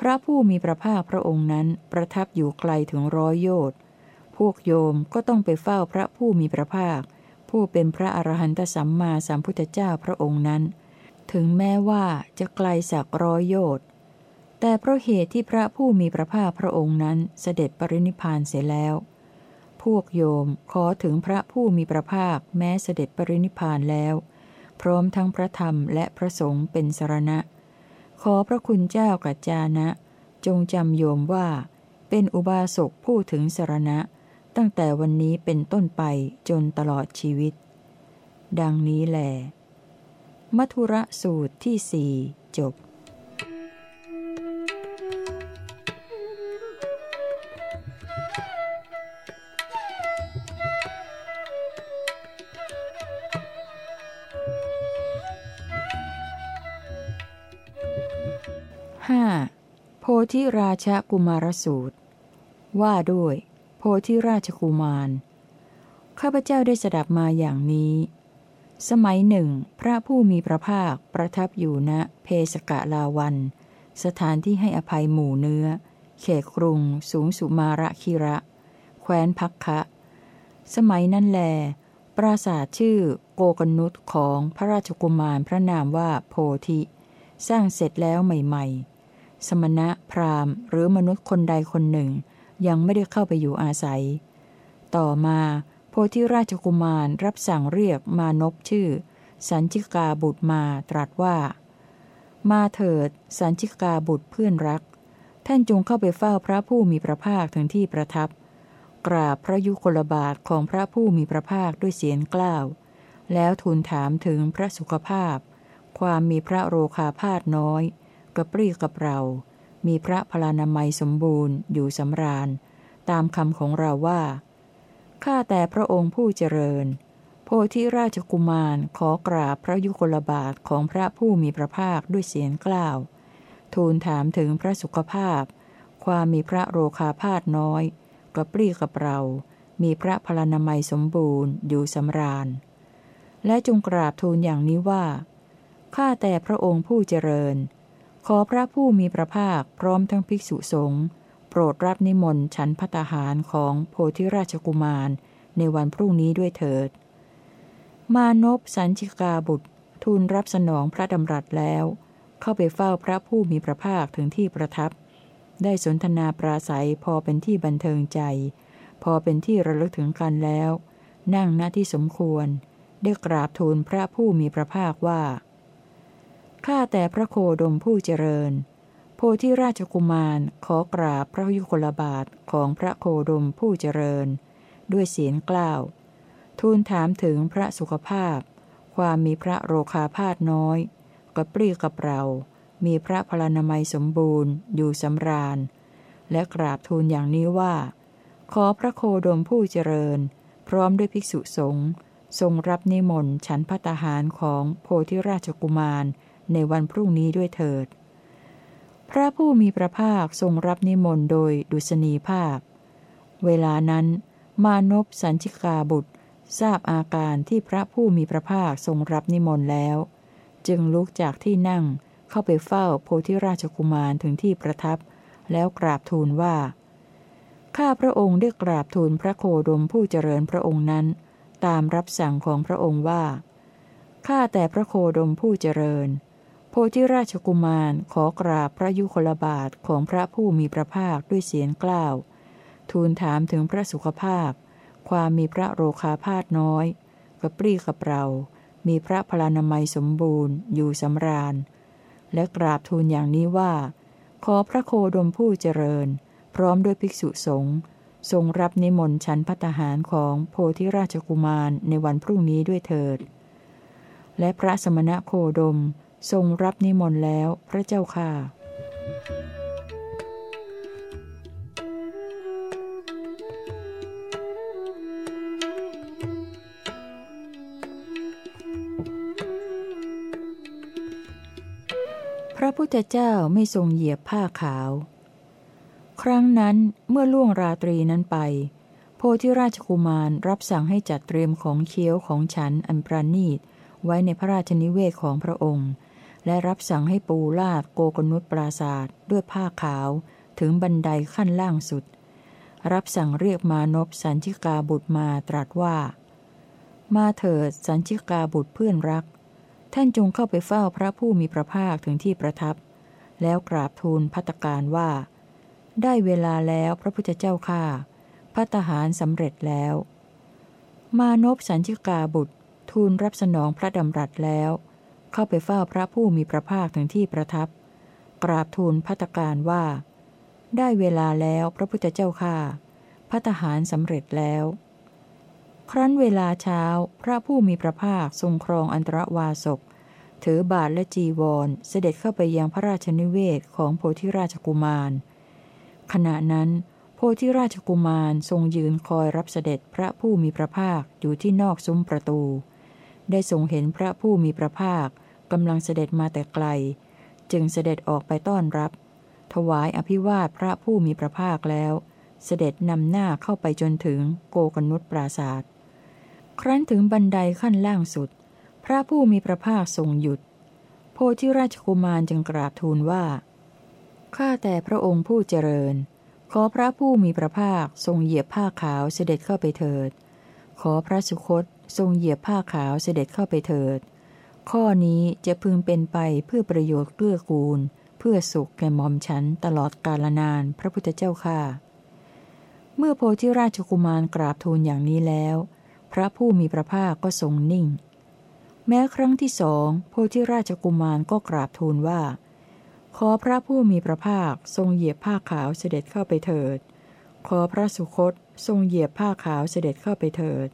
[SPEAKER 1] พระผู้มีพระภาคพระองค์นั้นประทับอยู่ไกลถึงร้อยโยชน์ พวกโยมก็ต้องไปเฝ้าพระผู้มีพระภาค ผู้เป็นพระอรหันตสัมมาสัมพุทธเจ้าพระองค์นั้น ถึงแม้ว่าจะไกลสักร้อยโยชน์ แต่เพราะเหตุที่พระผู้มีพระภาคพระองค์นั้นเสด็จปรินิพานเสียแล้ว พวกโยมขอถึงพระผู้มีพระภาคแม้เสด็จปรินิพานแล้ว พร้อมทั้งพระธรรมและพระสงฆ์เป็นสรณะ ขอพระคุณเจ้ากัจจานะ จงจำโยมว่า เป็นอุบาสกผู้ถึงสรณะ ตั้งแต่วันนี้เป็นต้นไปจนตลอดชีวิต ดังนี้แหลมัทุระสูตรที่สี่จบ ธิราชกุมารสูตร ว่าด้วย โพธิราชกุมาร ข้าพเจ้าได้สดับมาอย่างนี้ สมัยหนึ่ง พระผู้มีพระภาคประทับอยู่ณเพสกะลาวัน สถานที่ให้อภัยหมู่เนื้อ เขตกรุง สูงสุมาระคิระ แคว้นพักคะ สมัยนั้นแล ปราสาทชื่อโกกนุตของพระราชกุมารพระนามว่าโพธิ สร้างเสร็จแล้วใหม่ ๆ สมณะพราหมณ์ หรือมนุษย์คนใดคนหนึ่ง ยังไม่ได้เข้าไปอยู่อาศัย ต่อมาโพธิราชกุมารรับสั่งเรียกมานพชื่อ สันชิกาบุตรมาตรัสว่า มาเถิด สันชิกาบุตรเพื่อนรัก ท่านจงเข้าไปเฝ้าพระผู้มีพระภาคถึงที่ประทับ กราบพระยุคลบาทของพระผู้มีพระภาคด้วยเสียงกล้าว แล้วทูลถามถึงพระสุขภาพ ความมีพระโรคาพาธน้อย กระปรี้กระเปร่า มีพระพลานามัยสมบูรณ์อยู่สำราญ ตามคำของเราว่า ข้าแต่พระองค์ผู้เจริญ โพธิราชกุมารขอกราบพระยุคลบาทของพระผู้มีพระภาคด้วยเสียงกล่าว ทูลถามถึงพระสุขภาพ ความมีพระโรคาพาธน้อย กระปรี้กระเปร่า มีพระพลานามัยสมบูรณ์อยู่สำราญ และจงกราบทูลอย่างนี้ว่าข้าแต่พระองค์ผู้เจริญ อพระผู้มีพระภาคพร้อมทั้งภิกษุสงฆ์โปรดรับนิมนต์ฉันพัตหารของโพธิราชกุมาร ในวันพรุ่งนี้ด้วยเถิด มานพสันชิกาบุตร ทูลรับสนองพระดำรัสแล้ว เข้าไปเฝ้าพระผู้มีพระภาคถึงที่ประทับ ได้สนทนาปราศัยพอเป็นที่บันเทิงใจ พอเป็นที่ระลึกถึงกันแล้ว นั่งณที่สมควร ได้กราบทูลพระผู้มีพระภาคว่า ข้าแต่พระโคดมผู้เจริญ โพธิราชกุมารขอกราบพระยุคลบาทของพระโคดมผู้เจริญ ด้วยเสียงกล้าว ทูลถามถึงพระสุขภาพ ความมีพระโรคาพาธน้อยกระปรี้กระเปร่ามีพระพลานามัยสมบูรณ์ อยู่สำราญ และกราบทูลอย่างนี้ว่า ขอพระโคดมผู้เจริญ พร้อมด้วยภิกษุสงฆ์ทรงรับนิมนต์ฉันพัตหารของโพธิราชกุมาร ในวันพรุ่งนี้ด้วยเถิด พระผู้มีพระภาคทรงรับนิมนต์โดยดุษณีภาพ เวลานั้น มานพสัญชิกาบุตร ทราบอาการที่พระผู้มีพระภาคทรงรับนิมนต์แล้ว จึงลุกจากที่นั่งเข้าไปเฝ้าโพธิราชกุมารถึงที่ประทับ แล้วกราบทูลว่า ข้าพระองค์ได้กราบทูลพระโคดมผู้เจริญพระองค์นั้น ตามรับสั่งของพระองค์ว่า ข้าแต่พระโคดมผู้เจริญ โพธิราชกุมารขอกราบพระยุคลบาทของพระผู้มีพระภาคด้วยเสียงกล้าว ทูลถามถึงพระสุขภาพ ความมีพระโรคาพาธน้อย กระปรี้กระเปร่า มีพระพลานามัยสมบูรณ์ อยู่สำราญ และกราบทูลอย่างนี้ว่า ขอพระโคดมผู้เจริญ พร้อมด้วยภิกษุสงฆ์ทรงรับนิมนต์ชั้นพัตหารของโพธิราชกุมารในวันพรุ่งนี้ด้วยเถิด และพระสมณะโคดม ทรงรับนิมนต์แล้วพระเจ้าค่ะ พระพุทธเจ้าไม่ทรงเหยียบผ้าขาว ครั้งนั้นเมื่อล่วงราตรีนั้นไป โพธิราชกุมารรับสั่งให้จัดเตรียมของเคี้ยวของฉันอันประณีตไว้ในพระราชนิเวศของพระองค์ และรับสั่งให้ปูลาดโกกนุษปราศาสตร์ด้วยผ้าขาวถึงบันไดขั้นล่างสุด รับสั่งเรียกมานพสันชิกาบุตรมาตรัสว่า มาเถิดสันชิกาบุตรเพื่อนรัก ท่านจงเข้าไปเฝ้าพระผู้มีพระภาคถึงที่ประทับ แล้วกราบทูลพัตการว่า ได้เวลาแล้วพระพุทธเจ้าข้าพัตหารสำเร็จแล้ว มานพสัญชิกาบุตรทูลรับสนองพระดำรัสแล้ว เข้าไปเฝ้าพระผู้มีพระภาคถึงที่ประทับ กราบทูลพัตการว่า ได้เวลาแล้วพระพุทธเจ้าข้าพัตหารสำเร็จแล้ว ครั้นเวลาเช้าพระผู้มีพระภาคทรงครองอันตรวาสกถือบาทและจีวรเสด็จเข้าไปยังพระราชนิเวศของโพธิราชกุมาร ขณะนั้น โพธิราชกุมารทรงยืนคอยรับเสด็จพระผู้มีพระภาคอยู่ที่นอกซุ้มประตู ได้ทรงเห็นพระผู้มีพระภาคกำลังเสด็จมาแต่ไกล จึงเสด็จออกไปต้อนรับ ถวายอภิวาทพระผู้มีพระภาคแล้ว เสด็จนำหน้าเข้าไปจนถึงโกกนุษปราศาสตร์ครั้นถึงบันไดขั้นล่างสุด พระผู้มีพระภาคทรงหยุด โพธิราชกุมารจึงกราบทูลว่า ข้าแต่พระองค์ผู้เจริญ ขอพระผู้มีพระภาคทรงเหยียบผ้าขาวเสด็จเข้าไปเถิด ขอพระสุคต ทรงเหยียบผ้าขาวเสด็จเข้าไปเถิด ข้อนี้จะพึงเป็นไปเพื่อประโยชน์เกื้อกูล เพื่อสุขแก่มอมฉันตลอดกาลนานพระพุทธเจ้าข้าเมื่อโพธิราชกุมารกราบทูลอย่างนี้แล้ว พระผู้มีพระภาคก็ทรงนิ่ง แม้ครั้งที่สองโพธิราชกุมารก็กราบทูลว่า ขอพระผู้มีพระภาคทรงเหยียบผ้าขาวเสด็จเข้าไปเถิด ขอพระสุคตทรงเหยียบผ้าขาวเสด็จเข้าไปเถิด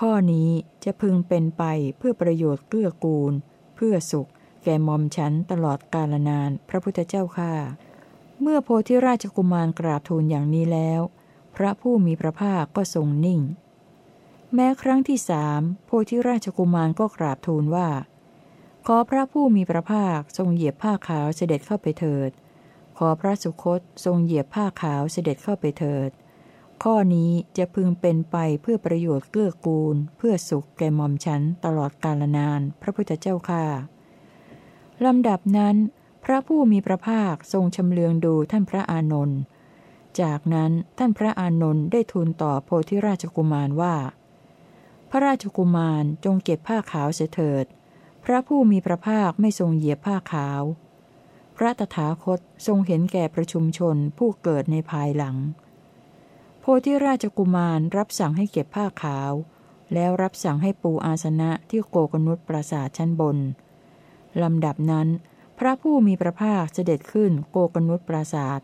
[SPEAKER 1] ข้อนี้จะพึงเป็นไปเพื่อประโยชน์เกื้อกูล เพื่อสุข แก่มอมฉันตลอดกาลนานพระพุทธเจ้าข้าเมื่อโพธิราชกุมารกราบทูลอย่างนี้แล้ว พระผู้มีพระภาคก็ทรงนิ่ง แม้ครั้งที่สามโพธิราชกุมารก็กราบทูลว่า ขอพระผู้มีพระภาคทรงเหยียบผ้าขาวเสด็จเข้าไปเถิด ขอพระสุคตทรงเหยียบผ้าขาวเสด็จเข้าไปเถิด ข้อนี้จะพึงเป็นไปเพื่อประโยชน์เกื้อกูล เพื่อสุขแก่หม่อมฉันตลอดกาลนาน พระพุทธเจ้าค่าลำดับนั้น พระผู้มีพระภาคทรงชำเลืองดูท่านพระอานนท์จากนั้นท่านพระอานนท์ได้ทูลต่อโพธิราชกุมารว่า พระราชกุมารจงเก็บผ้าขาวเสถิด พระผู้มีพระภาคไม่ทรงเหยียบผ้าขาว พระตถาคตทรงเห็นแก่ประชุมชนผู้เกิดในภายหลัง พธิราชกุมารรับสั่งให้เก็บผ้าขาว แล้วรับสั่งให้ปูอาสนะที่โกกนุษปราสาทชั้นบนลำดับนั้น พระผู้มีพระภาคเสด็จขึ้นโกกนุษปราสาท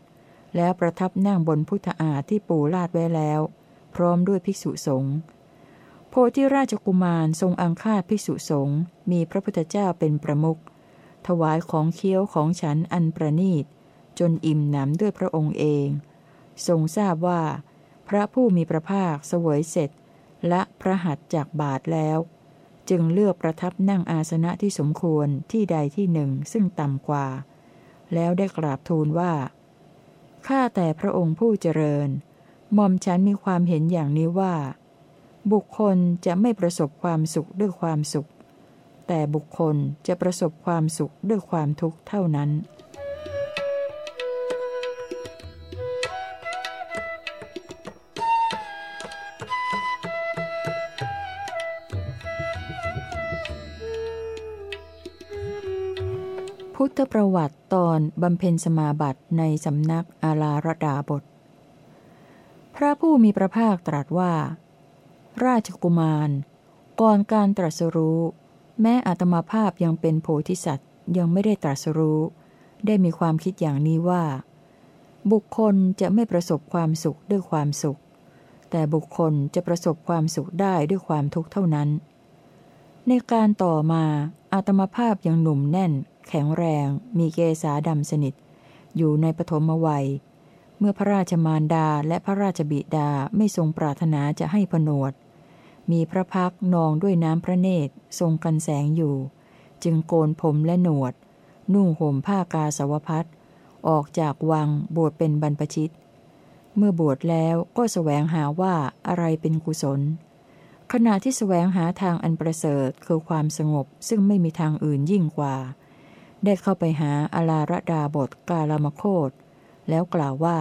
[SPEAKER 1] แล้วประทับนั่งบนพุทธาที่ปูลาดไว้แล้ว พร้อมด้วยภิกษุสงฆ์โพธิราชกุมารทรงอังคาดภิกษุสงฆ์มีพระพุทธเจ้าเป็นประมุขถวายของเคี้ยวของฉันอันประนีต จนอิ่มหนำด้วยพระองค์เอง ทรงทราบว่า พระผู้มีพระภาคเสวยเสร็จ และพระหัตจากบาทแล้ว จึงเลือกประทับนั่งอาสนะที่สมควรที่ใดที่หนึ่งซึ่งต่ำกว่า แล้วได้กราบทูลว่าข้าแต่พระองค์ผู้เจริญหม่อมฉันมีความเห็นอย่างนี้ว่า บุคคลจะไม่ประสบความสุขด้วยความสุข แต่บุคคลจะประสบความสุขด้วยความทุกข์เท่านั้น ประวัติตอนบำเพ็ญสมาบัติในสำนักอาลาระดาบท พระผู้มีพระภาคตรัสว่า ราชกุมาร ก่อนการตรัสรู้ แม้อัตมาภาพยังเป็นโพธิสัตว์ยังไม่ได้ตรัสรู้ ได้มีความคิดอย่างนี้ว่า บุคคลจะไม่ประสบความสุขด้วยความสุข แต่บุคคลจะประสบความสุขได้ด้วยความทุกข์เท่านั้น ในการต่อมาอาตมาภาพยังหนุ่มแน่น แข็งแรง มีเกษาดำสนิท อยู่ในปฐมวัย เมื่อพระราชมารดาและพระราชบิดาไม่ทรงปรารถนาจะให้ผนวด มีพระพักนองด้วยน้ำพระเนตรทรงกันแสงอยู่ จึงโกนผมและหนวด นุ่งห่มผ้ากาสาวพัดออกจากวังบวชเป็นบรรพชิต เมื่อบวชแล้วก็สแสวงหาว่าอะไรเป็นกุศล ขณะที่สแสวงหาทางอันประเสริฐคือความสงบซึ่งไม่มีทางอื่นยิ่งกว่า ได้เข้าไปหาอาลาระดาบทกาลามโคตแล้วกล่าวว่า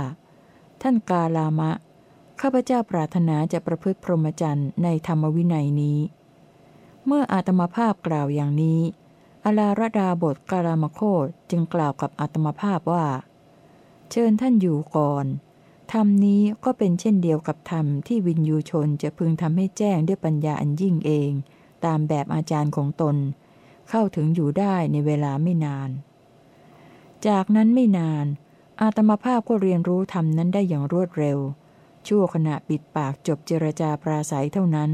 [SPEAKER 1] ท่านกาลามะ ข้าพเจ้าปรารถนาจะประพฤติพรหมจรรย์ในธรรมวินัยนี้ เมื่ออาตมาภาพกล่าวอย่างนี้อาลาระดาบทกาลามโคตจึงกล่าวกับอาตมาภาพว่า เชิญท่านอยู่ก่อนธรรมนี้ก็เป็นเช่นเดียวกับธรรมที่วินยูชนจะพึงทำให้แจ้งด้วยปัญญาอันยิ่งเอง ตามแบบอาจารย์ของตน เข้าถึงอยู่ได้ในเวลาไม่นาน จากนั้นไม่นาน อาตมาภาพก็เรียนรู้ธรรมนั้นได้อย่างรวดเร็ว ชั่วขณะปิดปากจบเจรจาปราศัยเท่านั้น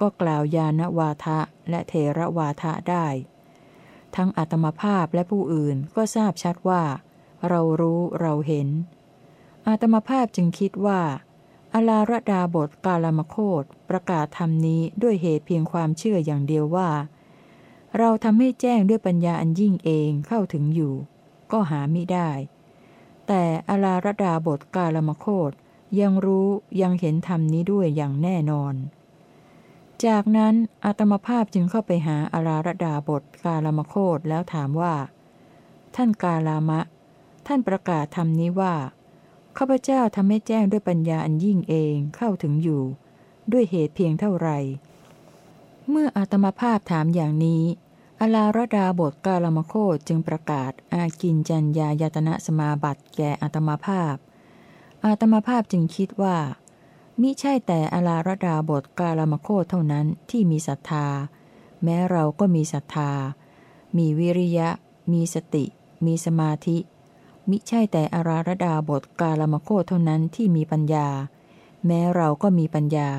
[SPEAKER 1] ก็กล่าวยานวาทะและเทระวาทะได้ ทั้งอาตมาภาพและผู้อื่นก็ทราบชัดว่า เรารู้เราเห็น อาตมาภาพจึงคิดว่าอลาระดาบทกาลามโคตประกาศธรรมนี้ด้วยเหตุเพียงความเชื่ออย่างเดียวว่า เราทำให้แจ้งด้วยปัญญาอันยิ่งเองเข้าถึงอยู่ ก็หาไม่ได้ แต่อลาระดาบทกาลามโคตยังรู้ยังเห็นธรรมนี้ด้วยอย่างแน่นอน จากนั้นอาตมาภาพจึงเข้าไปหาอาลาระดาบทกาลามโคตแล้วถามว่า ท่านกาลามะ ท่านประกาศธรรมนี้ว่าข้าพเจ้าทำให้แจ้งด้วยปัญญาอันยิ่งเองเข้าถึงอยู่ ด้วยเหตุเพียงเท่าไหร่เมื่ออาตมาภาพถามอย่างนี้ อลาระดาบทกาลามโคตจึงประกาศอากินจัญญายตนะสมาบัติแก่อาตมาภาพอาตมาภาพจึงคิดว่ามิใช่แต่อลาระดาบทกาลามโคตเท่านั้นที่มีศรัทธา แม้เราก็มีศรัทธา มีวิริยะ มีสติ มีสมาธิ มิใช่แต่อาราระดาบทกาลมโคเท่านั้นที่มีปัญญา แม้เราก็มีปัญญา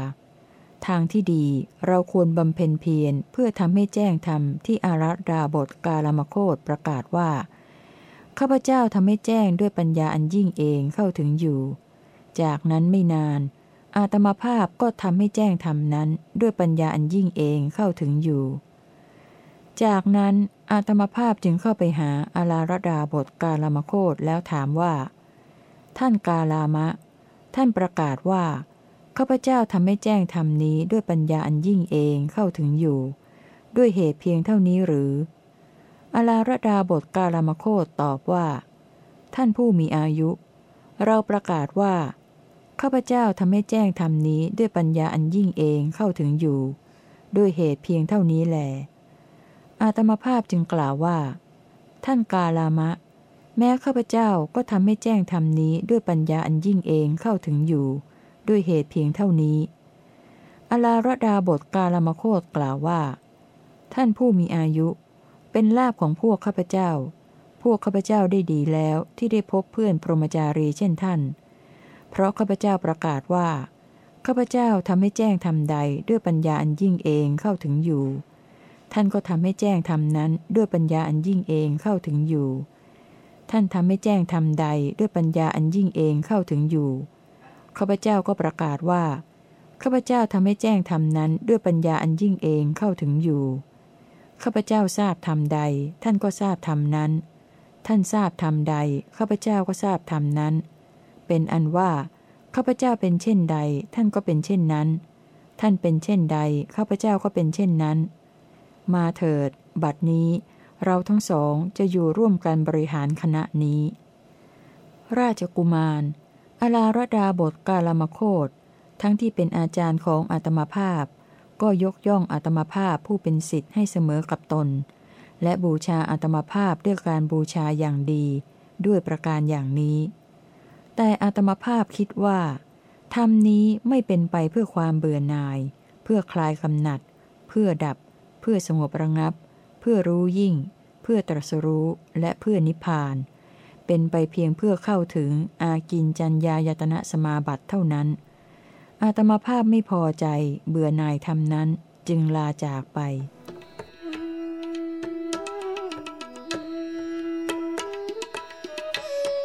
[SPEAKER 1] ทางที่ดีเราควรบำเพ็ญเพียรเพื่อทำให้แจ้งธรรมที่อาราดาบทกาลมโคตประกาศว่าข้าพเจ้าทำให้แจ้งด้วยปัญญาอันยิ่งเองเข้าถึงอยู่ จากนั้นไม่นาน อาตมาภาพก็ทำให้แจ้งธรรมนั้นด้วยปัญญาอันยิ่งเองเข้าถึงอยู่ จากนั้นอาตมาภาพจึงเข้าไปหาอาลาระดาบทกาลามโคตแล้วถามว่า ท่านกาลามะ ท่านประกาศว่า ข้าพเจ้าทำให้แจ้งธรรมนี้ด้วยปัญญาอันยิ่งเองเข้าถึงอยู่ ด้วยเหตุเพียงเท่านี้หรือ อลาระดาบทกาลามโคตตอบว่า ท่านผู้มีอายุ เราประกาศว่าข้าพเจ้าทำให้แจ้งธรรมนี้ด้วยปัญญาอันยิ่งเองเข้าถึงอยู่ ด้วยเหตุเพียงเท่านี้แหลอาตมาภาพจึงกล่าวว่า ท่านกาลามะ แม้ข้าพเจ้าก็ทำให้แจ้งธรรมนี้ด้วยปัญญาอันยิ่งเองเข้าถึงอยู่ ด้วยเหตุเพียงเท่านี้ อลาระดาบทกาลามโคตกล่าวว่า ท่านผู้มีอายุ เป็นลาบของพวกข้าพเจ้า พวกข้าพเจ้าได้ดีแล้วที่ได้พบเพื่อนพรหมจารีเช่นท่าน เพราะข้าพเจ้าประกาศว่าข้าพเจ้าทำให้แจ้งทำใดด้วยปัญญาอันยิ่งเองเข้าถึงอยู่ ท่านก็ทำให้แจ้งธรรมนั้นด้วยปัญญาอันยิ่งเองเข้าถึงอยู่ ท่านทำให้แจ้งธรรมใดด้วยปัญญาอันยิ่งเองเข้าถึงอยู่ ข้าพเจ้าก็ประกาศว่า ข้าพเจ้าทำให้แจ้งธรรมนั้นด้วยปัญญาอันยิ่งเองเข้าถึงอยู่ ข้าพเจ้าทราบธรรมใด ท่านก็ทราบธรรมนั้น ท่านทราบธรรมใด ข้าพเจ้าก็ทราบธรรมนั้น เป็นอันว่า ข้าพเจ้าเป็นเช่นใด ท่านก็เป็นเช่นนั้น ท่านเป็นเช่นใด ข้าพเจ้าก็เป็นเช่นนั้น มาเถิด บัดนี้ เราทั้งสองจะอยู่ร่วมกันบริหารคณะนี้ ราชกุมาร อลาระดาบทกาลามโคตทั้งที่เป็นอาจารย์ของอาตมาภาพ ก็ยกย่องอาตมาภาพผู้เป็นสิทธิ์ให้เสมอกับตน และบูชาอาตมาภาพด้วยการบูชาอย่างดี ด้วยประการอย่างนี้ แต่อาตมาภาพคิดว่าธรรมนี้ไม่เป็นไปเพื่อความเบื่อหน่าย เพื่อคลายกำหนัด เพื่อดับ เพื่อสงบระงับ เพื่อรู้ยิ่ง เพื่อตรัสรู้และเพื่อนิพพานเเป็นไปเพียงเพื่อเข้าถึงอากินจัญญายตนะสมาบัติเท่านั้น อาตมาภาพไม่พอใจเบื่อหน่ายทำนั้นจึงลาจากไป